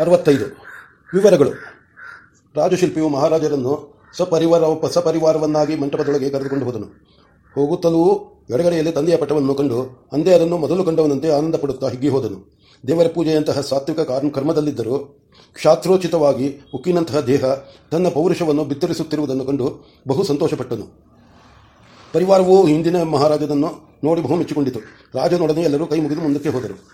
ಅರವತ್ತೈದು ವಿವರಗಳು. ರಾಜಶಿಲ್ಪಿಯು ಮಹಾರಾಜರನ್ನು ಸಪರಿವಾರ, ಸಪರಿವಾರವನ್ನಾಗಿ ಮಂಟಪದೊಳಗೆ ಕರೆದುಕೊಂಡು ಹೋದನು. ಹೋಗುತ್ತಲೂ ಎಡಗಡೆಯಲ್ಲಿ ತಂದೆಯ ಪಟವನ್ನು ಕಂಡು ಅಂದೇ ಅದನ್ನು ಮೊದಲು ಕಂಡವನಂತೆ ಆನಂದ ಪಡುತ್ತಾ ಹಿಗ್ಗಿ ಹೋದನು. ದೇವರ ಪೂಜೆಯಂತಹ ಸಾತ್ವಿಕ ಕರ್ಮದಲ್ಲಿದ್ದರೂ ಕ್ಷಾತ್ರೋಚಿತವಾಗಿ ಉಕ್ಕಿನಂತಹ ದೇಹ ತನ್ನ ಪೌರುಷವನ್ನು ಬಿತ್ತರಿಸುತ್ತಿರುವುದನ್ನು ಕಂಡು ಬಹು ಸಂತೋಷಪಟ್ಟನು. ಪರಿವಾರವು ಹಿಂದಿನ ಮಹಾರಾಜನನ್ನು ನೋಡಿ ಬಹು ಮೆಚ್ಚಿಕೊಂಡಿತು ರಾಜನೊಡನೆ ಎಲ್ಲರೂ ಕೈ ಮುಗಿದು ಮುಂದಕ್ಕೆ ಹೋದರು.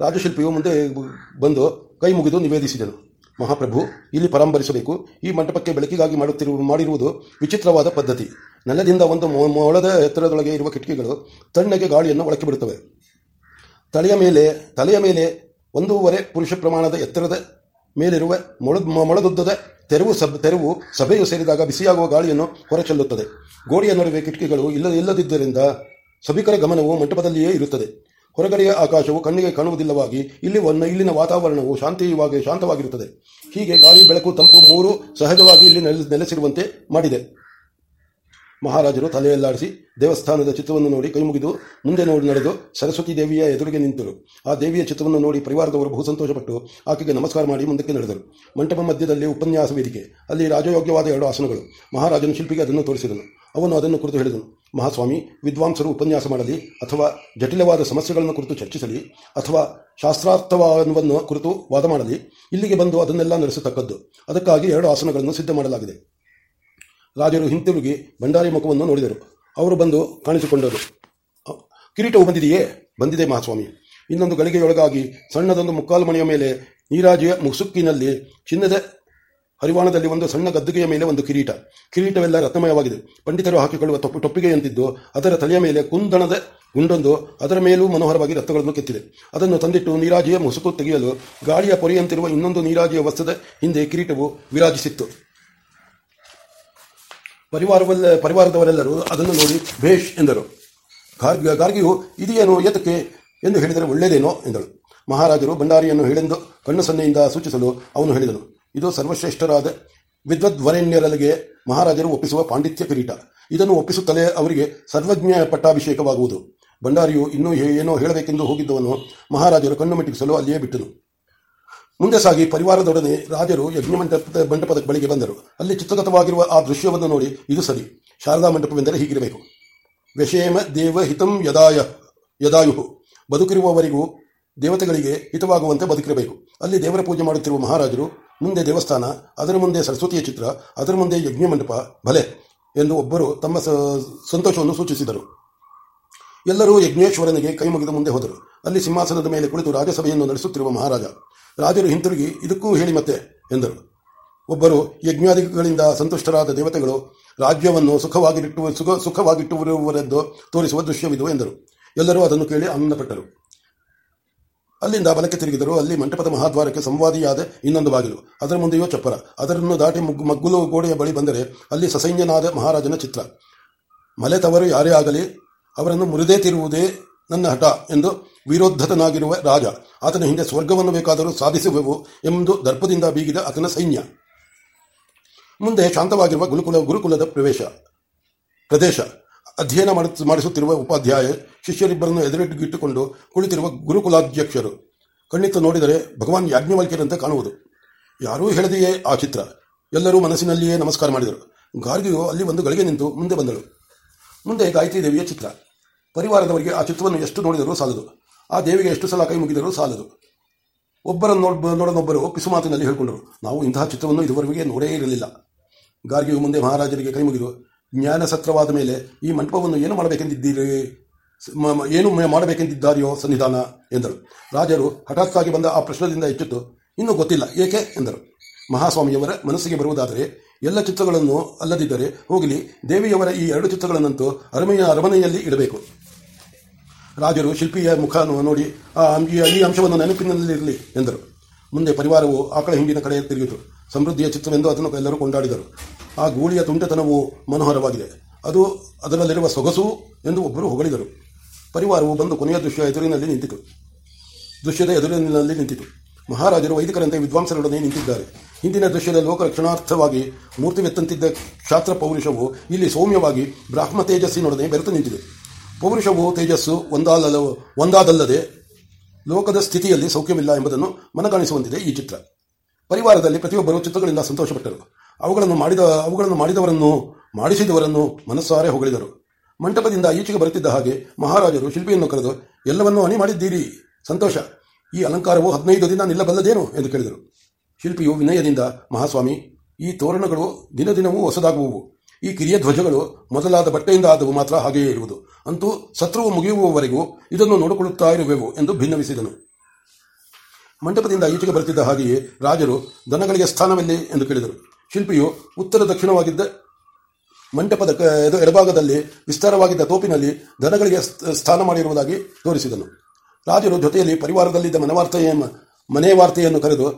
ರಾಜಶಿಲ್ಪಿಯು ಮುಂದೆ ಬಂದು ಕೈ ಮುಗಿದು ನಿವೇದಿಸಿದರು. ಮಹಾಪ್ರಭು, ಇಲ್ಲಿ ಪರಂಬರಿಸಬೇಕು. ಈ ಮಂಟಪಕ್ಕೆ ಬೆಳಕಿಗಾಗಿ ಮಾಡುತ್ತಿರುವ ಮಾಡಿರುವುದು ವಿಚಿತ್ರವಾದ ಪದ್ಧತಿ. ನೆಲದಿಂದ ಒಂದು ಮೊಳದ ಎತ್ತರದೊಳಗೆ ಇರುವ ಕಿಟಕಿಗಳು ತಣ್ಣಗೆ ಗಾಳಿಯನ್ನು ಒಳಕ್ಕೆ ಬಿಡುತ್ತವೆ. ತಲೆಯ ಮೇಲೆ ತಲೆಯ ಮೇಲೆ ಒಂದೂವರೆ ಪುರುಷ ಪ್ರಮಾಣದ ಎತ್ತರದ ಮೇಲಿರುವ ಮೊಳ ಮೊಳದುದ್ದದ ತೆರವು ಸಬ್, ತೆರವು ಸಭೆಯು ಸೇರಿದಾಗ ಬಿಸಿಯಾಗುವ ಗಾಳಿಯನ್ನು ಹೊರಚೆಲ್ಲುತ್ತದೆ. ಗೋಡೆಯ ನಡುವೆ ಕಿಟಕಿಗಳು ಇಲ್ಲ ಇಲ್ಲದಿದ್ದರಿಂದ ಸಭಿಕರ ಗಮನವು ಮಂಟಪದಲ್ಲಿಯೇ ಇರುತ್ತದೆ. ಹೊರಗಡೆಯ ಆಕಾಶವು ಕಣ್ಣಿಗೆ ಕಾಣುವುದಿಲ್ಲವಾಗಿ ಇಲ್ಲಿ ಇಲ್ಲಿನ ವಾತಾವರಣವು ಶಾಂತಿಯುವಾಗಿ ಶಾಂತವಾಗಿರುತ್ತದೆ. ಹೀಗೆ ಗಾಳಿ, ಬೆಳಕು, ತಂಪು ಮೂರು ಸಹಜವಾಗಿ ಇಲ್ಲಿ ನೆಲೆಸಿರುವಂತೆ ಮಾಡಿದೆ. ಮಹಾರಾಜರು ತಲೆಯಲ್ಲಾಡಿಸಿ ದೇವಸ್ಥಾನದ ಚಿತ್ರವನ್ನು ನೋಡಿ ಕೈಮುಗಿದು ಮುಂದೆ ನೋಡಿ ನಡೆದು ಸರಸ್ವತಿ ದೇವಿಯ ಎದುರಿಗೆ ನಿಂತರು. ಆ ದೇವಿಯ ಚಿತ್ರವನ್ನು ನೋಡಿ ಪರಿವಾರದವರು ಬಹು ಸಂತೋಷಪಟ್ಟು ಆಕೆಗೆ ನಮಸ್ಕಾರ ಮಾಡಿ ಮುಂದಕ್ಕೆ ನಡೆದರು. ಮಂಟಪ ಮಧ್ಯದಲ್ಲಿ ಉಪನ್ಯಾಸ ವೇದಿಕೆ, ಅಲ್ಲಿ ರಾಜಯೋಗ್ಯವಾದ ಎರಡು ಆಸನಗಳು. ಮಹಾರಾಜನು ಶಿಲ್ಪಿಗೆ ಅದನ್ನು ತೋರಿಸಿದನು. ಅವನು ಅದನ್ನು ಕುರಿತು ಹೇಳಿದನು. ಮಹಾಸ್ವಾಮಿ, ವಿದ್ವಾಂಸರು ಉಪನ್ಯಾಸ ಮಾಡಲಿ ಅಥವಾ ಜಟಿಲವಾದ ಸಮಸ್ಯೆಗಳನ್ನು ಕುರಿತು ಚರ್ಚಿಸಲಿ ಅಥವಾ ಶಾಸ್ತ್ರಾರ್ಥವನ್ನು ಕುರಿತು ವಾದ ಮಾಡಲಿ. ಇಲ್ಲಿಗೆ ಬಂದು ಅದನ್ನೆಲ್ಲ ನಡೆಸತಕ್ಕದ್ದು. ಅದಕ್ಕಾಗಿ ಎರಡು ಆಸನಗಳನ್ನು ಸಿದ್ಧ ಮಾಡಲಾಗಿದೆ. ರಾಜರು ಹಿಂತಿರುಗಿ ಭಂಡಾರಿ ಮುಖವನ್ನು ನೋಡಿದರು. ಅವರು ಬಂದು ಕಾಣಿಸಿಕೊಂಡರು. ಕಿರೀಟವು ಬಂದಿದೆಯೇ? ಬಂದಿದೆ ಮಹಾಸ್ವಾಮಿ. ಇನ್ನೊಂದು ಗಳಿಗೆಯೊಳಗಾಗಿ ಸಣ್ಣದೊಂದು ಮುಕ್ಕಾಲು ಮನೆಯ ಮೇಲೆ ನೀರಾಜಿಯ ಮುಸುಕ್ಕಿನಲ್ಲಿ ಚಿನ್ನದ ಹರಿವಾಣದಲ್ಲಿ ಒಂದು ಸಣ್ಣ ಗದ್ದುಗೆಯ ಮೇಲೆ ಒಂದು ಕಿರೀಟ. ಕಿರೀಟವೆಲ್ಲ ರತ್ನಮಯವಾಗಿದೆ. ಪಂಡಿತರು ಹಾಕಿಕೊಳ್ಳುವ ತೊಪ್ಪು ಟೊಪ್ಪಿಗೆಯಂತಿದ್ದು ಅದರ ತಲೆಯ ಮೇಲೆ ಕುಂದಣದ ಗುಂಡೊಂದು, ಅದರ ಮೇಲೂ ಮನೋಹರವಾಗಿ ರತ್ನಗಳನ್ನು ಕೆತ್ತಿದೆ. ಅದನ್ನು ತಂದಿಟ್ಟು ನೀರಾಜಿಯ ಮುಸುಕು ತೆಗೆಯಲು ಗಾಳಿಯ ಪೊರೆಯಂತಿರುವ ಇನ್ನೊಂದು ನೀರಾಜಿಯ ವಸ್ತ್ರದ ಹಿಂದೆ ಕಿರೀಟವು ವಿರಾಜಿಸಿತ್ತು. ಪರಿವಾರವಲ್ಲ ಪರಿವಾರದವರೆಲ್ಲರೂ ಅದನ್ನು ನೋಡಿ ಭೇಷ್ ಎಂದರು. ಗಾರ್ಗ, ಗಾರ್ಗಿಯು, ಇದೇನು ಏತಕ್ಕೆ? ಎಂದು ಹೇಳಿದರೆ ಒಳ್ಳೆಯದೇನೋ ಎಂದಳು. ಮಹಾರಾಜರು ಭಂಡಾರಿಯನ್ನು ಹೇಳೆಂದು ಕಣ್ಣು ಸನ್ನೆಯಿಂದ ಸೂಚಿಸಲು ಅವನು ಹೇಳಿದನು. ಇದು ಸರ್ವಶ್ರೇಷ್ಠರಾದ ವಿದ್ವದ್ವರೆಣ್ಯರಲ್ಲಿಗೆ ಮಹಾರಾಜರು ಒಪ್ಪಿಸುವ ಪಾಂಡಿತ್ಯ ಕಿರೀಟ. ಇದನ್ನು ಒಪ್ಪಿಸುತ್ತಲೇ ಅವರಿಗೆ ಸರ್ವಜ್ಞ ಪಟ್ಟಾಭಿಷೇಕವಾಗುವುದು ಭಂಡಾರಿಯು ಇನ್ನೂ ಏನೋ ಹೇಳಬೇಕೆಂದು ಹೋಗಿದ್ದವನು ಮಹಾರಾಜರು ಕಣ್ಣು ಮಿಟ್ಟಿಸಲು ಅಲ್ಲಿಯೇ ಬಿಟ್ಟನು. ಮುಂದೆ ಸಾಗಿ ಪರಿವಾರದೊಡನೆ ರಾಜರು ಯಜ್ಞ ಮಂಟಪದ ಮಂಟಪದ ಬಳಿಗೆ ಬಂದರು. ಅಲ್ಲಿ ಚಿತ್ರಗತವಾಗಿರುವ ಆ ದೃಶ್ಯವನ್ನು ನೋಡಿ ಇದು ಸರಿ. ಶಾರದಾ ಮಂಟಪವೆಂದರೆ ಹೀಗಿರಬೇಕು. ವ್ಯಷೇಮ ದೇವ ಹಿತಂ ಯದಾಯ ಯದಾಯುಹು. ಬದುಕಿರುವವರಿಗೂ ದೇವತೆಗಳಿಗೆ ಹಿತವಾಗುವಂತೆ ಬದುಕಿರಬೇಕು. ಅಲ್ಲಿ ದೇವರ ಪೂಜೆ ಮಾಡುತ್ತಿರುವ ಮಹಾರಾಜರು ಮುಂದೆ ದೇವಸ್ಥಾನ, ಅದರ ಮುಂದೆ ಸರಸ್ವತಿಯ ಚಿತ್ರ, ಅದರ ಮುಂದೆ ಯಜ್ಞ ಮಂಟಪ ಭಲೆ ಎಂದು ಒಬ್ಬರು ತಮ್ಮ ಸಂತೋಷವನ್ನು ಸೂಚಿಸಿದರು. ಎಲ್ಲರೂ ಯಜ್ಞೇಶ್ವರನಿಗೆ ಕೈ ಮುಗಿದ ಮುಂದೆ ಹೋದರು. ಅಲ್ಲಿ ಸಿಂಹಾಸನದ ಮೇಲೆ ಕುಳಿತು ರಾಜಸಭೆಯನ್ನು ನಡೆಸುತ್ತಿರುವ ಮಹಾರಾಜ, ರಾಜರು ಹಿಂತಿರುಗಿ, ಇದಕ್ಕೂ ಹೇಳಿ ಮತ್ತೆ, ಎಂದರು. ಒಬ್ಬರು ಯಜ್ಞಾದಿಗಳಿಂದ ಸಂತುಷ್ಟರಾದ ದೇವತೆಗಳು, ರಾಜ್ಯವನ್ನು ಸುಖವಾಗಿಟ್ಟು, ಸುಖ ಸುಖವಾಗಿಟ್ಟುವರೆಂದು ತೋರಿಸುವ ದೃಶ್ಯವಿದು ಎಂದರು. ಎಲ್ಲರೂ ಅದನ್ನು ಕೇಳಿ ಆನಂದಪಟ್ಟರು. ಅಲ್ಲಿಂದ ಬಲಕ್ಕೆ ತಿರುಗಿದರು ಅಲ್ಲಿ ಮಂಟಪದ ಮಹಾದ್ವಾರಕ್ಕೆ ಸಂವಾದಿಯಾದ ಇನ್ನೊಂದು ಬಾಗಿಲು. ಅದರ ಮುಂದೆಯೋ ಚಪ್ಪರ. ಅದರನ್ನು ದಾಟಿ ಮಗ್ಗುಲು ಗೋಡೆಯ ಬಳಿ ಬಂದರೆ ಅಲ್ಲಿ ಸಸೈನ್ಯನಾದ ಮಹಾರಾಜನ ಚಿತ್ರ. ಮಲೆತವರು ಯಾರೇ ಆಗಲಿ, ಅವರನ್ನು ಮುರಿದೇ ತಿರುವುದೇ ನನ್ನ ಹಠ ಎಂದು ವಿರೋಧತನಾಗಿರುವ ರಾಜ. ಆತನ ಹಿಂದೆ ಸ್ವರ್ಗವನ್ನು ಬೇಕಾದರೂ ಸಾಧಿಸುವೆವು ಎಂದು ದರ್ಪದಿಂದ ಬೀಗಿದ ಆತನ ಸೈನ್ಯ. ಮುಂದೆ ಶಾಂತವಾಗಿರುವ ಗುರುಕುಲ, ಗುರುಕುಲದ ಪ್ರವೇಶ. ಪ್ರದೇಶ. ಅಧ್ಯಯನ ಮಾಡಿಸುತ್ತಿರುವ ಉಪಾಧ್ಯಾಯ ಶಿಷ್ಯರಿಬ್ಬರನ್ನು ಎದುರಿಗಿಟ್ಟುಕೊಂಡು ಕುಳಿತಿರುವ ಗುರುಕುಲಾಧ್ಯಕ್ಷರು. ಕಣ್ಣಿತ್ತು ನೋಡಿದರೆ ಭಗವಾನ್ ಯಾಜ್ಞವಲ್ಕ್ಯರಂತೆ ಕಾಣುವುದು. ಯಾರೂ ಹೇಳದೆಯೇ ಆ ಚಿತ್ರ. ಎಲ್ಲರೂ ಮನಸ್ಸಿನಲ್ಲಿಯೇ ನಮಸ್ಕಾರ ಮಾಡಿದರು. ಗಾರ್ಗಿಯು ಅಲ್ಲಿ ಒಂದು ಗಳಿಗೆ ನಿಂತು ಮುಂದೆ ಬಂದಳು. ಮುಂದೆ ಗಾಯತ್ರಿ ದೇವಿಯ ಚಿತ್ರ. ಪರಿವಾರದವರಿಗೆ ಆ ಚಿತ್ರವನ್ನು ಎಷ್ಟು ನೋಡಿದರೂ ಸಾಲದು. ಆ ದೇವಿಗೆ ಎಷ್ಟು ಸಲ ಕೈ ಮುಗಿದರೂ ಸಾಲದು. ಒಬ್ಬರನ್ನು ನೋಡನೊಬ್ಬರು ಪಿಸು ಮಾತಿನಲ್ಲಿ ಹೇಳಿಕೊಂಡರು. ನಾವು ಇಂತಹ ಚಿತ್ರವನ್ನು ಇದುವರೆಗೆ ನೋಡೇ ಇರಲಿಲ್ಲ. ಗಾರ್ಗಿಯು ಮುಂದೆ ಮಹಾರಾಜರಿಗೆ ಕೈ ಮುಗಿದು ಜ್ಞಾನ ಸತ್ರವಾದ ಮೇಲೆ ಈ ಮಂಟಪವನ್ನು ಏನು ಮಾಡಬೇಕೆಂದಿದ್ದೀರಿ? ಏನು ಮಾಡಬೇಕೆಂದಿದ್ದಾರೆಯೋ ಸನ್ನಿಧಾನ, ಎಂದರು. ರಾಜರು ಹಠಾತ್ತಾಗಿ ಬಂದ ಆ ಪ್ರಶ್ನದಿಂದ ಹೆಚ್ಚಿತ್ತು ಇನ್ನೂ ಗೊತ್ತಿಲ್ಲ, ಏಕೆ? ಎಂದರು. ಮಹಾಸ್ವಾಮಿಯವರ ಮನಸ್ಸಿಗೆ ಬರುವುದಾದರೆ ಎಲ್ಲ ಚಿತ್ರಗಳನ್ನು ಅಲ್ಲದಿದ್ದರೆ ಹೋಗಲಿ, ದೇವಿಯವರ ಈ ಎರಡು ಚಿತ್ರಗಳನ್ನಂತೂ ಅರಮನೆಯ, ಅರಮನೆಯಲ್ಲಿ ಇಡಬೇಕು. ರಾಜರು ಶಿಲ್ಪಿಯ ಮುಖ ನೋಡಿ, ಆ ಈ ಅಂಶವನ್ನು ನೆನಪಿನಲ್ಲಿರಲಿ, ಎಂದರು. ಮುಂದೆ ಪರಿವಾರವು ಆಕಳ ಹಿಂಡಿನ ಕಡೆ ತಿರುಗಿತು. ಸಮೃದ್ಧಿಯ ಚಿತ್ರವೆಂದು ಅದನ್ನು ಎಲ್ಲರೂ ಕೊಂಡಾಡಿದರು. ಆ ಗೂಳಿಯ ತುಂಟತನವು ಮನೋಹರವಾಗಿದೆ. ಅದು ಅದರಲ್ಲಿರುವ ಸೊಗಸು ಎಂದು ಒಬ್ಬರು ಹೊಗಳಿದರು. ಪರಿವಾರವು ಬಂದು ಕೊನೆಯ ದೃಶ್ಯ ಎದುರಿನಲ್ಲಿ ನಿಂತಿತು. ದೃಶ್ಯದ ಎದುರಿನಲ್ಲಿ ನಿಂತಿತು. ಮಹಾರಾಜರು ವೈದಿಕರಂತೆ ವಿದ್ವಾಂಸರೊಡನೆ ನಿಂತಿದ್ದಾರೆ. ಹಿಂದಿನ ದೃಶ್ಯದ ಲೋಕ ರಕ್ಷಣಾರ್ಥವಾಗಿ ಮೂರ್ತಿವೆತ್ತಂತಿದ್ದ ಕ್ಷಾತ್ರ ಪೌರುಷವು ಇಲ್ಲಿ ಸೌಮ್ಯವಾಗಿ ಬ್ರಾಹ್ಮ ತೇಜಸ್ಸಿನೊಡನೆ ಬೆರೆತು ನಿಂತಿದೆ. ಪೌರುಷವು ತೇಜಸ್ಸು ಒಂದಾಲ ಒಂದಾದಲ್ಲದೆ ಲೋಕದ ಸ್ಥಿತಿಯಲ್ಲಿ ಸೌಖ್ಯವಿಲ್ಲ ಎಂಬುದನ್ನು ಮನಗಾಣಿಸುವಂತಿದೆ ಈ ಚಿತ್ರ. ಪರಿವಾರದಲ್ಲಿ ಪ್ರತಿಯೊಬ್ಬರು ಚಿತ್ರಗಳಿಂದ ಸಂತೋಷಪಟ್ಟರು. ಅವುಗಳನ್ನು ಮಾಡಿದ, ಅವುಗಳನ್ನು ಮಾಡಿದವರನ್ನು, ಮಾಡಿಸಿದವರನ್ನು ಮನಸ್ಸಾರೆ ಹೊಗಳಿದರು. ಮಂಟಪದಿಂದ ಈಚೆಗೆ ಬರುತ್ತಿದ್ದ ಹಾಗೆ ಮಹಾರಾಜರು ಶಿಲ್ಪಿಯನ್ನು ಕರೆದು, ಎಲ್ಲವನ್ನೂ ಅಣಿ ಮಾಡಿದ್ದೀರಿ, ಸಂತೋಷ. ಈ ಅಲಂಕಾರವು ಹದಿನೈದು ದಿನ ನಿಲ್ಲಬಲ್ಲದೇನು? ಎಂದು ಕೇಳಿದರು. ಶಿಲ್ಪಿಯು ವಿನಯದಿಂದ, ಮಹಾಸ್ವಾಮಿ, ಈ ತೋರಣಗಳು ದಿನ ದಿನವೂ ಹೊಸದಾಗುವುವು. ಈ ಕಿರಿಯ ಧ್ವಜಗಳು ಮೊದಲಾದ ಬಟ್ಟೆಯಿಂದ ಆದವು ಮಾತ್ರ ಹಾಗೆಯೇ ಇರುವುದು. ಅಂತೂ ಸತ್ರುವು ಮುಗಿಯುವವರೆಗೂ ಇದನ್ನು ನೋಡಿಕೊಳ್ಳುತ್ತಾ ಇರುವೆವು ಎಂದು ಭಿನ್ನವಿಸಿದನು. ಮಂಟಪದಿಂದ ಈಚೆಗೆ ಬರುತ್ತಿದ್ದ ಹಾಗೆಯೇ ರಾಜರು ದನಗಳಿಗೆ ಸ್ಥಾನವಿಲ್ಲ ಎಂದು ಕೇಳಿದರು. ಶಿಲ್ಪಿಯು ಉತ್ತರ ದಕ್ಷಿಣವಾಗಿದ್ದ ಮಂಟಪದ ಎಡಭಾಗದಲ್ಲಿ ವಿಸ್ತಾರವಾಗಿದ್ದ ತೋಪಿನಲ್ಲಿ ದನಗಳಿಗೆ ಸ್ಥ- ಸ್ಥಾನ ಮಾಡಿರುವುದಾಗಿ ತೋರಿಸಿದನು. ರಾಜರು ಜೊತೆಯಲ್ಲಿ ಪರಿವಾರದಲ್ಲಿದ್ದ ಮನವಾರ್ತೆಯ ಮನೆ ವಾರ್ತೆಯನ್ನು ಕರೆದು,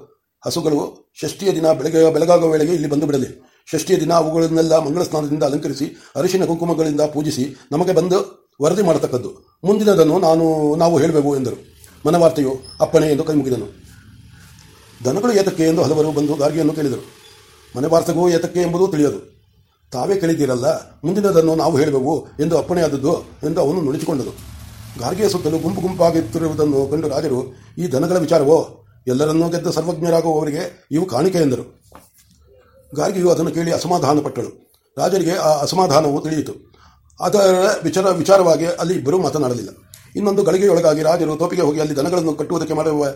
ಹಸುಗಳು ಷಷ್ಠಿಯ ದಿನ ಬೆಳಗ್ಗೆ ಬೆಳಗಾಗುವ ವೇಳೆಗೆ ಇಲ್ಲಿ ಬಂದು ಬಿಡಲಿ. ಷಷ್ಠಿಯ ದಿನ ಅವುಗಳನ್ನೆಲ್ಲ ಮಂಗಳ ಸ್ನಾನದಿಂದ ಅಲಂಕರಿಸಿ, ಅರಿಶಿನ ಕುಂಕುಮಗಳಿಂದ ಪೂಜಿಸಿ ನಮಗೆ ಬಂದು ವರದಿ ಮಾಡತಕ್ಕದ್ದು. ಮುಂದಿನದನ್ನು ನಾನು, ನಾವು ಹೇಳಬೇಕು ಎಂದರು. ಮನವಾರ್ತೆಯು ಅಪ್ಪಣೆ ಎಂದು ಕೈಮುಗಿದನು. ದನಗಳು ಏತಕ್ಕೆ ಎಂದು ಹಲವರು ಬಂದು ಗಾರ್ಗಿಯನ್ನು ಕೇಳಿದರು. ಮನೆವಾರ್ತೆಗೂ ಏತಕ್ಕೆ ಎಂಬುದು ತಿಳಿಯದು. ತಾವೇ ಕೇಳಿದ್ದೀರಲ್ಲ ಮುಂದಿನದನ್ನು ನಾವು ಹೇಳುವೆವು ಎಂದು ಅಪ್ಪಣೆಯಾದದ್ದು ಎಂದು ಅವನು ನುಡಿಸಿಕೊಂಡನು. ಗಾರ್ಗೆಯ ಸುತ್ತಲೂ ಗುಂಪು ಗುಂಪಾಗುತ್ತಿರುವುದನ್ನು ಕಂಡು ರಾಜರು, ಈ ದನಗಳ ವಿಚಾರವೋ? ಎಲ್ಲರನ್ನೂ ಗೆದ್ದ ಸರ್ವಜ್ಞರಾಗುವವರಿಗೆ ಇವು ಕಾಣಿಕೆ ಎಂದರು. ಗಾರ್ಗಿಯು ಅದನ್ನು ಕೇಳಿ ಅಸಮಾಧಾನಪಟ್ಟಳು. ರಾಜರಿಗೆ ಆ ಅಸಮಾಧಾನವು ತಿಳಿಯಿತು. ಅದರ ವಿಚಾರ ವಿಚಾರವಾಗಿ ಅಲ್ಲಿ ಇಬ್ಬರೂ ಮಾತನಾಡಲಿಲ್ಲ. ಇನ್ನೊಂದು ಗಳಿಗೆಯೊಳಗಾಗಿ ರಾಜರು ತೋಪಿಗೆ ಹೋಗಿ ಅಲ್ಲಿ ದನಗಳನ್ನು ಕಟ್ಟುವುದಕ್ಕೆ ಮಾಡುವ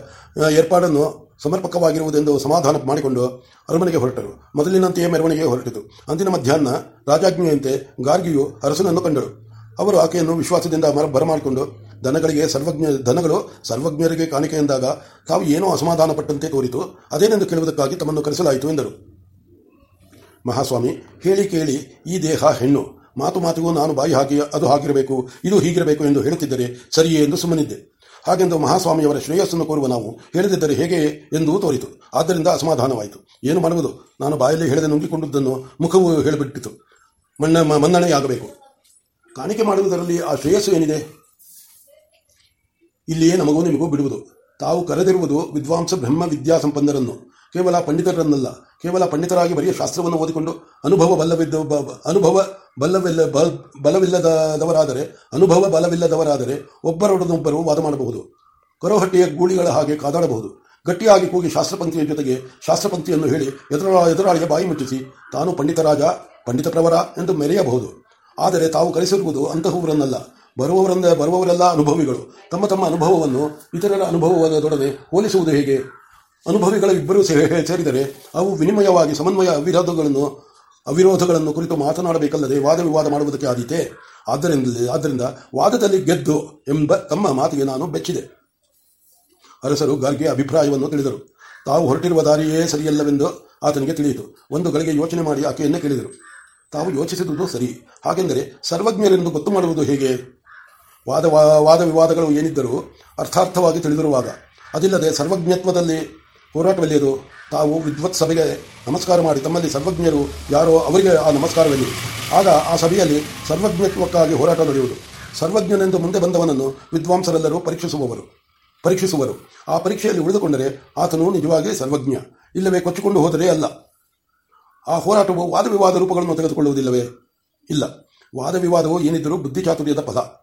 ಏರ್ಪಾಡನ್ನು ಸಮರ್ಪಕವಾಗಿರುವುದೆಂದು ಸಮಾಧಾನ ಮಾಡಿಕೊಂಡು ಅರಮನೆಗೆ ಹೊರಟರು. ಮೊದಲಿನಂತೆಯೇ ಮೆರವಣಿಗೆ ಹೊರಟಿತು. ಅಂದಿನ ಮಧ್ಯಾಹ್ನ ರಾಜಾಜ್ಞೆಯಂತೆ ಗಾರ್ಗಿಯು ಅರಸನನ್ನು ಕಂಡಳು ಅವರು ಆಕೆಯನ್ನು ವಿಶ್ವಾಸದಿಂದ ಬರಮಾಡಿಕೊಂಡು ದನಗಳಿಗೆ ಸರ್ವಜ್ಞ ದನಗಳು ಸರ್ವಜ್ಞರಿಗೆ ಕಾಣಿಕೆ ಎಂದಾಗ ತಾವು ಏನೋ ಅಸಮಾಧಾನಪಟ್ಟಂತೆ ತೋರಿತು. ಅದೇನೆಂದು ಕೇಳುವುದಕ್ಕಾಗಿ ತಮ್ಮನ್ನು ಕರೆಸಲಾಯಿತು ಎಂದರು. ಮಹಾಸ್ವಾಮಿ, ಹೇಳಿ ಕೇಳಿ, ಈ ದೇಹ ಹೆಣ್ಣು. ಮಾತು ಮಾತಿಗೂ ನಾನು ಬಾಯಿ ಹಾಕಿ ಅದು ಹಾಗಿರಬೇಕು, ಇದು ಹೀಗಿರಬೇಕು ಎಂದು ಹೇಳುತ್ತಿದ್ದರೆ ಸರಿಯೇ ಎಂದು ಸುಮ್ಮನಿದ್ದೆ. ಹಾಗೆಂದು ಮಹಾಸ್ವಾಮಿಯವರ ಶ್ರೇಯಸ್ಸನ್ನು ಕೋರುವ ನಾವು ಹೇಳದಿದ್ದರೆ ಹೇಗೆ ಎಂದು ತೋರಿತು. ಆದ್ದರಿಂದ ಅಸಮಾಧಾನವಾಯಿತು. ಏನು ಮಾಡುವುದು? ನಾನು ಬಾಯಲ್ಲಿ ಹೇಳದೆ ನುಂಗಿಕೊಂಡದ್ದನ್ನು ಮುಖವು ಹೇಳಿಬಿಟ್ಟಿತು. ಮಣ್ಣ ಮನ್ನಣೆಯಾಗಬೇಕು ಕಾಣಿಕೆ ಮಾಡುವುದರಲ್ಲಿ ಆ ಶ್ರೇಯಸ್ಸು ಏನಿದೆ? ಇಲ್ಲಿಯೇ ನಮಗೂ ನಿಮಗೂ ಬಿಡುವುದು. ತಾವು ಕರೆದಿರುವುದು ವಿದ್ವಾಂಸ ಬ್ರಹ್ಮ ವಿದ್ಯಾ ಸಂಪನ್ನರನ್ನು ಕೇವಲ ಪಂಡಿತರನ್ನಲ್ಲ, ಕೇವಲ ಪಂಡಿತರಾಗಿ ಬರೀ ಶಾಸ್ತ್ರವನ್ನು ಓದಿಕೊಂಡು ಅನುಭವ ಬಲ್ಲವಿದ್ದ ಅನುಭವ ಬಲ್ಲವಿಲ್ಲ ಬಲವಿಲ್ಲದವರಾದರೆ, ಅನುಭವ ಬಲವಿಲ್ಲದವರಾದರೆ ಒಬ್ಬರೊಡನೊಬ್ಬರು ವಾದ ಮಾಡಬಹುದು. ಕರೋಹಟ್ಟಿಯ ಗೂಳಿಗಳ ಹಾಗೆ ಕಾದಾಡಬಹುದು. ಗಟ್ಟಿಯಾಗಿ ಕೂಗಿ ಶಾಸ್ತ್ರಪಂಥಿಯ ಜೊತೆಗೆ ಶಾಸ್ತ್ರಪಂಥಿಯನ್ನು ಹೇಳಿ ಎದುರ ಎದುರಾಳಿಗೆ ಬಾಯಿ ಮುಚ್ಚಿಸಿ ತಾನು ಪಂಡಿತರಾಜ ಪಂಡಿತ ಪ್ರವರ ಎಂದು ಮೆರೆಯಬಹುದು. ಆದರೆ ತಾವು ಕಲಿಸಿರುವುದು ಅಂತಹವರನ್ನಲ್ಲ. ಬರುವವರಂದ ಬರುವವರೆಲ್ಲ ಅನುಭವಿಗಳು. ತಮ್ಮ ತಮ್ಮ ಅನುಭವವನ್ನು ಇತರರ ಅನುಭವದೊಡನೆ ಹೋಲಿಸುವುದು ಹೇಗೆ? ಅನುಭವಿಗಳ ಇಬ್ಬರೂ ಸೇರಿ ಸೇರಿದರೆ ಅವು ವಿನಿಮಯವಾಗಿ ಸಮನ್ವಯ ಅವಿರೋಧಗಳನ್ನು ಅವಿರೋಧಗಳನ್ನು ಕುರಿತು ಮಾತನಾಡಬೇಕಲ್ಲದೆ ವಾದ ವಿವಾದ ಮಾಡುವುದಕ್ಕೆ ಆದೀತೆ. ಆದ್ದರಿಂದ ಆದ್ದರಿಂದ ವಾದದಲ್ಲಿ ಗೆದ್ದು ಎಂಬ ತಮ್ಮ ಮಾತಿಗೆ ನಾನು ಬೆಚ್ಚಿದೆ. ಅರಸರು ಗಾರ್ಗೆ ಅಭಿಪ್ರಾಯವನ್ನು ತಿಳಿದರು. ತಾವು ಹೊರಟಿರುವ ದಾರಿಯೇ ಸರಿಯಲ್ಲವೆಂದು ಆತನಿಗೆ ತಿಳಿಯಿತು. ಒಂದು ಗಳಿಗೆ ಯೋಚನೆ ಮಾಡಿ ಆಕೆಯನ್ನೇ ಕೇಳಿದರು. ತಾವು ಯೋಚಿಸಿದುದು ಸರಿ. ಹಾಗೆಂದರೆ ಸರ್ವಜ್ಞರೆಂದು ಗೊತ್ತು ಮಾಡುವುದು ಹೇಗೆ? ವಾದ ವಾದ ವಿವಾದಗಳು ಏನಿದ್ದರೂ ಅರ್ಥಾರ್ಥವಾಗಿ ತಿಳಿದಿರುವಾಗ, ಅದಿಲ್ಲದೆ ಸರ್ವಜ್ಞತ್ವದಲ್ಲಿ ಹೋರಾಟವೆಲ್ಲಿಯದು ತಾವು ವಿದ್ವತ್ ಸಭೆಗೆ ನಮಸ್ಕಾರ ಮಾಡಿ ತಮ್ಮಲ್ಲಿ ಸರ್ವಜ್ಞರು ಯಾರೋ ಅವರಿಗೆ ಆ ನಮಸ್ಕಾರವಲ್ಲಿ ಆಗ ಆ ಸಭೆಯಲ್ಲಿ ಸರ್ವಜ್ಞತ್ವಕ್ಕಾಗಿ ಹೋರಾಟ ನಡೆಯುವುದು. ಸರ್ವಜ್ಞನೆಂದು ಮುಂದೆ ಬಂದವನನ್ನು ವಿದ್ವಾಂಸರೆಲ್ಲರೂ ಪರೀಕ್ಷಿಸುವವರು. ಪರೀಕ್ಷಿಸುವರು. ಆ ಪರೀಕ್ಷೆಯಲ್ಲಿ ಉಳಿದುಕೊಂಡರೆ ಆತನು ನಿಜವಾಗಿ ಸರ್ವಜ್ಞ. ಇಲ್ಲವೇ ಕೊಚ್ಚಿಕೊಂಡು ಹೋದರೆ ಅಲ್ಲ. ಆ ಹೋರಾಟವು ವಾದ ವಿವಾದ ರೂಪಗಳನ್ನು ತೆಗೆದುಕೊಳ್ಳುವುದಿಲ್ಲವೇ? ಇಲ್ಲ. ವಾದ ವಿವಾದವು ಏನಿದ್ದರೂ ಬುದ್ಧಿಚಾತುರ್ಯದ ಪದ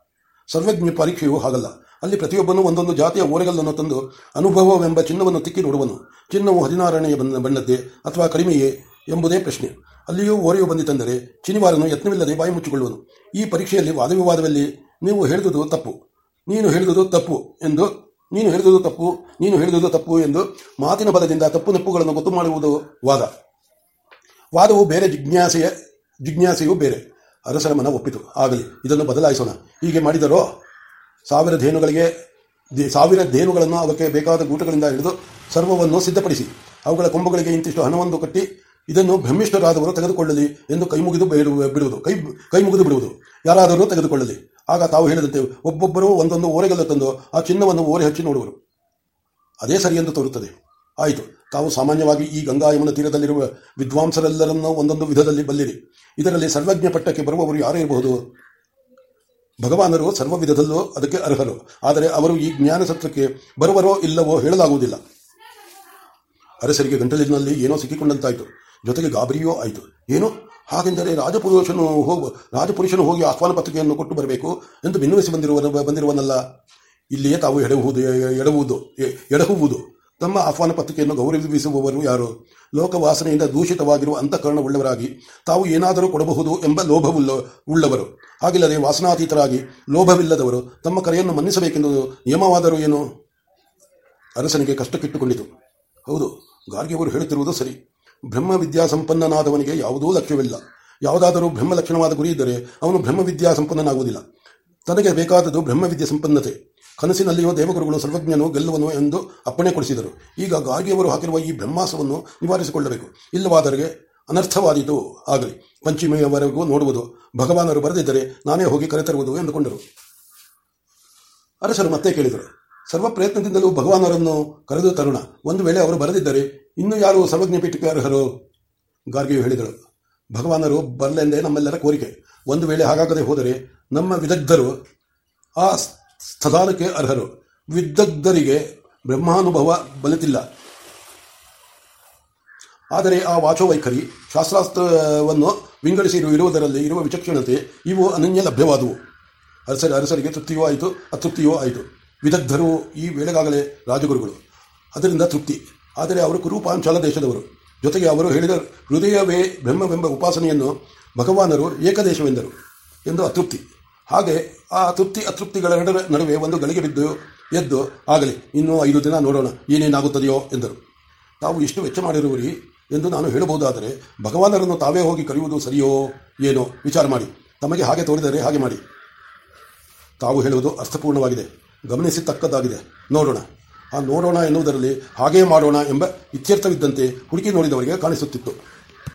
ಸರ್ವಜ್ಞ ಪರೀಕ್ಷೆಯು ಹಾಗಲ್ಲ. ಅಲ್ಲಿ ಪ್ರತಿಯೊಬ್ಬನು ಒಂದೊಂದು ಜಾತಿಯ ಓರೆಗಲ್ಲನ್ನು ತಂದು ಅನುಭವವೆಂಬ ಚಿನ್ನವನ್ನು ತಿಕ್ಕಿ ನೋಡುವನು. ಚಿನ್ನವು ಹದಿನಾರನೆಯ ಬಣ್ಣ, ಬಣ್ಣದ್ದೇ ಅಥವಾ ಕಡಿಮೆಯೇ ಎಂಬುದೇ ಪ್ರಶ್ನೆ. ಅಲ್ಲಿಯೂ ಓರೆಯು ಬಂದಿತೆಂದರೆ ಚಿನಿವಾರನು ಯತ್ನವಿಲ್ಲದೆ ಬಾಯಿ ಮುಚ್ಚಿಕೊಳ್ಳುವನು. ಈ ಪರೀಕ್ಷೆಯಲ್ಲಿ ವಾದವಿವಾದದಲ್ಲಿ ನೀವು ಹೇಳಿದುದು ತಪ್ಪು. ನೀನು ಹೇಳಿದುದು ತಪ್ಪು ಎಂದು, ನೀನು ಹೇಳಿದುದು ತಪ್ಪು, ನೀನು ಹೇಳಿದುದು ತಪ್ಪು ಎಂದು ಮಾತಿನ ಬಲದಿಂದ ತಪ್ಪು ನೆಪ್ಪುಗಳನ್ನು ಗೊತ್ತು ಮಾಡುವುದು ವಾದ. ವಾದವು ಬೇರೆ, ಜಿಜ್ಞಾಸೆಯ, ಜಿಜ್ಞಾಸೆಯೂ ಬೇರೆ. ಅರಸರ ಮನ ಒಪ್ಪಿತು. ಆಗಲಿ, ಇದನ್ನು ಬದಲಾಯಿಸೋಣ. ಹೀಗೆ ಮಾಡಿದರೋ? ಸಾವಿರ ಧೇನುಗಳಿಗೆ ಸಾವಿರ ಧೇನುಗಳನ್ನು ಅವಕ್ಕೆ ಬೇಕಾದ ಗೂಟಗಳಿಂದ ಹಿಡಿದು ಸರ್ವವನ್ನು ಸಿದ್ಧಪಡಿಸಿ. ಅವುಗಳ ಕೊಂಬುಗಳಿಗೆ ಇಂತಿಷ್ಟು ಹಣವನ್ನು ಕಟ್ಟಿ ಇದನ್ನು ಬ್ರಹ್ಮಿಷ್ಠರಾದವರು ತೆಗೆದುಕೊಳ್ಳಲಿ ಎಂದು ಕೈ ಮುಗಿದು ಬೇಡು- ಬಿಡುವುದು. ಕೈ ಕೈ ಮುಗಿದು ಬಿಡುವುದು. ಯಾರಾದರೂ ತೆಗೆದುಕೊಳ್ಳಲಿ. ಆಗ ತಾವು ಹೇಳಿದಂತೆ ಒಬ್ಬೊಬ್ಬರು ಒಂದೊಂದು ಓರೆಗೆಲ್ಲ ತಂದು ಆ ಚಿನ್ನವನ್ನು ಓರೆ ಹಚ್ಚಿ ನೋಡುವರು. ಅದೇ ಸರಿ ಎಂದು ತೋರುತ್ತದೆ. ಆಯಿತು. ತಾವು ಸಾಮಾನ್ಯವಾಗಿ ಈ ಗಂಗಾ ಯಮುನ ತೀರದಲ್ಲಿರುವ ವಿದ್ವಾಂಸರೆಲ್ಲರನ್ನೂ ಒಂದೊಂದು ವಿಧದಲ್ಲಿ ಬಲ್ಲಿರಿ. ಇದರಲ್ಲಿ ಸರ್ವಜ್ಞ ಪಟ್ಟಕ್ಕೆ ಬರುವವರು ಯಾರೇ ಇರಬಹುದು? ಭಗವಾನರು ಸರ್ವ ವಿಧದಲ್ಲೂ ಅದಕ್ಕೆ ಅರ್ಹರು. ಆದರೆ ಅವರು ಈ ಜ್ಞಾನ ಸತ್ರಕ್ಕೆ ಬರುವರೋ ಇಲ್ಲವೋ ಹೇಳಲಾಗುವುದಿಲ್ಲ. ಅರಸರಿಗೆ ಗಂಟಲಿನಲ್ಲಿ ಏನೋ ಸಿಕ್ಕಿಕೊಂಡಂತಾಯಿತು. ಜೊತೆಗೆ ಗಾಬರಿಯೋ ಆಯಿತು. ಏನು? ಹಾಗೆಂದರೆ ರಾಜಪುರುಷನು ಹೋಗ, ರಾಜಪುರುಷನು ಹೋಗಿ ಆಹ್ವಾನ ಪತ್ರಿಕೆಯನ್ನು ಕೊಟ್ಟು ಬರಬೇಕು ಎಂದು ಬಿನ್ನವಿಸಿ ಬಂದಿರುವ, ಬಂದಿರುವನಲ್ಲ. ಇಲ್ಲಿಯೇ ತಾವು ಎಡಹುವುದು ಎಡಹುವುದು ಎಡಹುವುದು. ತಮ್ಮ ಆಹ್ವಾನ ಪತ್ರಿಕೆಯನ್ನು ಗೌರವಿಸುವವರು ಯಾರು? ಲೋಕವಾಸನೆಯಿಂದ ದೂಷಿತವಾಗಿರುವ ಅಂತಃಕರಣವುಳ್ಳವರಾಗಿ ತಾವು ಏನಾದರೂ ಕೊಡಬಹುದು ಎಂಬ ಲೋಭವುಳ್ಳ ಉಳ್ಳವರು. ಹಾಗಿಲ್ಲದೆ ವಾಸನಾತೀತರಾಗಿ ಲೋಭವಿಲ್ಲದವರು ತಮ್ಮ ಕರೆಯನ್ನು ಮನ್ನಿಸಬೇಕೆಂದು ನಿಯಮವಾದರೂ ಏನು? ಅರಸನಿಗೆ ಕಷ್ಟಕ್ಕಿಟ್ಟುಕೊಂಡಿತು. ಹೌದು, ಗಾರ್ಗಿಯವರು ಹೇಳುತ್ತಿರುವುದು ಸರಿ. ಬ್ರಹ್ಮ ವಿದ್ಯಾ ಸಂಪನ್ನನಾದವನಿಗೆ ಯಾವುದೂ ಲಕ್ಷ್ಯವಿಲ್ಲ. ಯಾವುದಾದರೂ ಬ್ರಹ್ಮ ಲಕ್ಷಣವಾದ ಗುರಿ ಇದ್ದರೆ ಅವನು ಬ್ರಹ್ಮ ವಿದ್ಯಾ ಸಂಪನ್ನನಾಗುವುದಿಲ್ಲ ತನಗೆ ಬೇಕಾದದ್ದು ಬ್ರಹ್ಮವಿದ್ಯೆ ಸಂಪನ್ನತೆ. ಕನಸಿನಲ್ಲಿಯೋ ದೇವಗುರುಗಳು ಸರ್ವಜ್ಞನು ಗೆಲ್ಲುವನು ಎಂದು ಅಪ್ಪಣೆ ಕೊಡಿಸಿದರು. ಈಗ ಗಾರ್ಗಿಯವರು ಹಾಕಿರುವ ಈ ಬ್ರಹ್ಮಾಸವನ್ನು ನಿವಾರಿಸಿಕೊಳ್ಳಬೇಕು. ಇಲ್ಲವಾದರೆ ಅನರ್ಥವಾದೀತು. ಆಗಲಿ. ಪಂಚಮಿಯವರೆಗೂ ನೋಡುವುದು. ಭಗವಾನರು ಬರೆದಿದ್ದರೆ ನಾನೇ ಹೋಗಿ ಕರೆತರುವುದು ಎಂದುಕೊಂಡರು. ಅರಸರು ಮತ್ತೆ ಕೇಳಿದರು. ಸರ್ವ ಪ್ರಯತ್ನದಿಂದಲೂ ಭಗವಾನರನ್ನು ಕರೆದು ತರುಣ. ಒಂದು ವೇಳೆ ಅವರು ಬರೆದಿದ್ದರೆ ಇನ್ನು ಯಾರು ಸರ್ವಜ್ಞ ಪೀಠಕ್ಕೆ ಅರ್ಹರು? ಗಾರ್ಗಿಯು ಹೇಳಿದರು ಭಗವಾನರು ಬರಲೆಂದೇ ನಮ್ಮೆಲ್ಲರ ಕೋರಿಕೆ. ಒಂದು ವೇಳೆ ಹಾಗಾಗದೆ ಹೋದರೆ ನಮ್ಮ ವಿದಗ್ಧರು ಆ ಸ್ಥಾನಕ್ಕೆ ಅರ್ಹರು. ವಿದ್ದಗ್ಧರಿಗೆ ಬ್ರಹ್ಮಾನುಭವ ಬಲಿತಿಲ್ಲ. ಆದರೆ ಆ ವಾಚೋವೈಖರಿ ಶಾಸ್ತ್ರಾಸ್ತ್ರವನ್ನು ವಿಂಗಡಿಸಿ ಇರುವುದರಲ್ಲಿ ಇರುವ ವಿಚಕ್ಷಣತೆ, ಇವು ಅನನ್ಯ ಲಭ್ಯವಾದವು. ಅರಸರ, ಅರಸರಿಗೆ ತೃಪ್ತಿಯೂ ಆಯಿತು, ಅತೃಪ್ತಿಯೂ ಆಯಿತು. ವಿದಗ್ಧರು ಈ ವೇಳೆಗಾಗಲೇ ರಾಜಗುರುಗಳು. ಅದರಿಂದ ತೃಪ್ತಿ. ಆದರೆ ಅವರು ಕುರುಪಾಂಚಾಲ ದೇಶದವರು. ಜೊತೆಗೆ ಅವರು ಹೇಳಿದ ಹೃದಯವೇ ಬ್ರಹ್ಮವೆಂಬ ಉಪಾಸನೆಯನ್ನು ಭಗವಾನರು ಏಕದೇಶವೆಂದರು ಎಂದು ಅತೃಪ್ತಿ. ಹಾಗೆ ಆ ತೃಪ್ತಿ ಅತೃಪ್ತಿಗಳ ನಡುವೆ ನಡುವೆ ಒಂದು ಗಳಿಗೆ ಬಿದ್ದು ಎದ್ದು, ಆಗಲಿ, ಇನ್ನೂ ಐದು ದಿನ ನೋಡೋಣ, ಏನೇನಾಗುತ್ತದೆಯೋ ಎಂದರು. ತಾವು ಇಷ್ಟು ವೆಚ್ಚ ಮಾಡಿರುವಿರಿ ಎಂದು ನಾನು ಹೇಳಬಹುದಾದರೆ ಭಗವಾನರನ್ನು ತಾವೇ ಹೋಗಿ ಕರೆಯುವುದು ಸರಿಯೋ ಏನೋ? ವಿಚಾರ ಮಾಡಿ. ತಮಗೆ ಹಾಗೆ ತೋರಿದರೆ ಹಾಗೆ ಮಾಡಿ. ತಾವು ಹೇಳುವುದು ಅರ್ಥಪೂರ್ಣವಾಗಿದೆ. ಗಮನಿಸಿ ತಕ್ಕದ್ದಾಗಿದೆ ನೋಡೋಣ. ಆ ನೋಡೋಣ ಎನ್ನುವುದರಲ್ಲಿ ಹಾಗೇ ಮಾಡೋಣ ಎಂಬ ಇತ್ಯರ್ಥವಿದ್ದಂತೆ ಹುಡುಕಿ ನೋಡಿದವರಿಗೆ ಕಾಣಿಸುತ್ತಿತ್ತು.